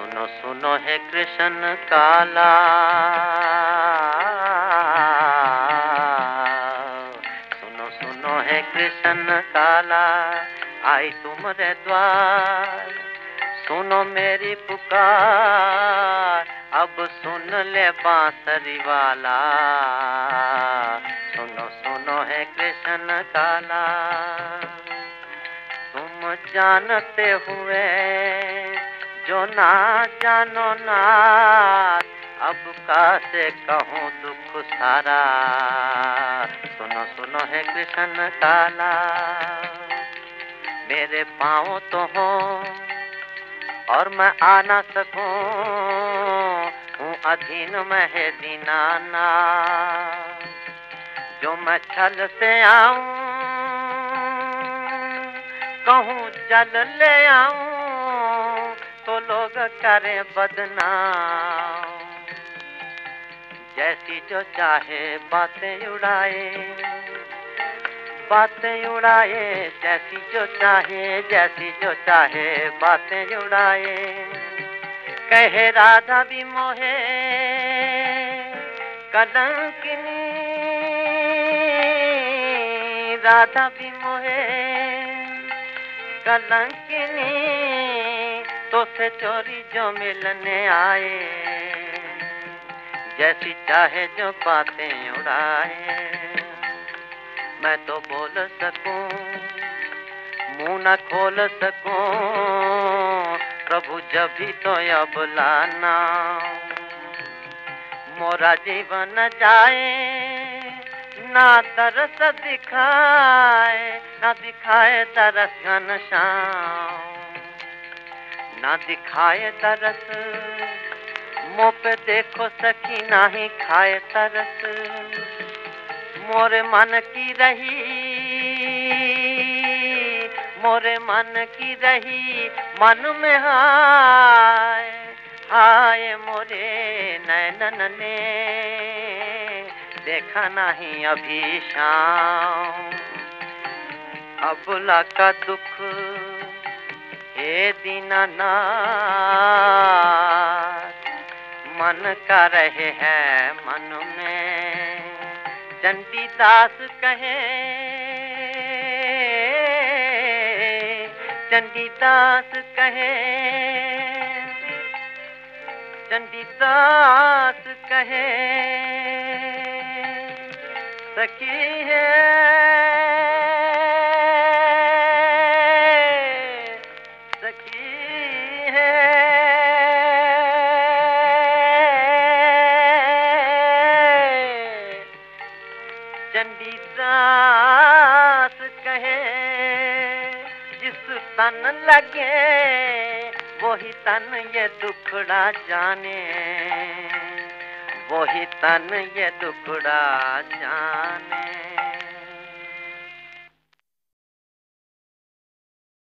सुनो सुनो है कृष्ण काला सुनो सुनो है कृष्ण काला आई तुम रे द्वार। सुनो मेरी पुकार, अब सुन ले बांसुरी वाला। सुनो सुनो है कृष्ण काला तुम जानते हुए जो ना जानो ना अब का से कहूँ दुख सारा। सुनो सुनो है कृष्ण काला मेरे पाँव तो हो और मैं आ ना सकूँ, हूँ अधीन में है दीनाना जो मैं छल से आऊँ, कहूँ जल ले आऊँ तो लोग करें बदनाम। जैसी जो चाहे बातें उड़ाए बातें उड़ाए, जैसी जो चाहे, जैसी जो चाहे बातें उड़ाए। कहे राधा भी मोहे कलंकिनी राधा भी मोहे कलंकिनी तो से चोरी जो मिलने आए, जैसी चाहे जो बातें उड़ाए। मैं तो बोल सकूँ, मुँह न खोल सकूँ, प्रभु जब भी तो अब लाना। मोरा जीवन जाए, ना तरस दिखाए, ना दिखाए तरस घन श्याम। ना दिखाए तरस। मुँह पे देखो सखी, ना ही खाए तरस। मोरे मन की रही, मोरे मन की रही, मन में हाय हाय मोरे नैनन ने। देखा नहीं अभी शाम अबुला का दुख। हे दीनानाथ मन का रहे है मन में चंडीदास कहे। चंडीदास कहे। चंडीदास कहे। सखी है चंडीदास कहे, जिस तन लगे, वही तन ये दुखड़ा जाने। वही तन ये दुखड़ा जाने।